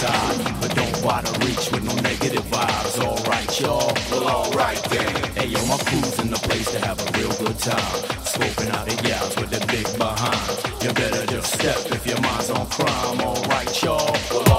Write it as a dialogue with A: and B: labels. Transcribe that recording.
A: side. But don't try to reach with no negative vibes. Alright, y'all.
B: Well, alright then.
A: Hey, yo, my crew's in the place to have a real good time. Scoping out the gals with the big behind. You better just step if your mind's on crime. Alright, y'all. well.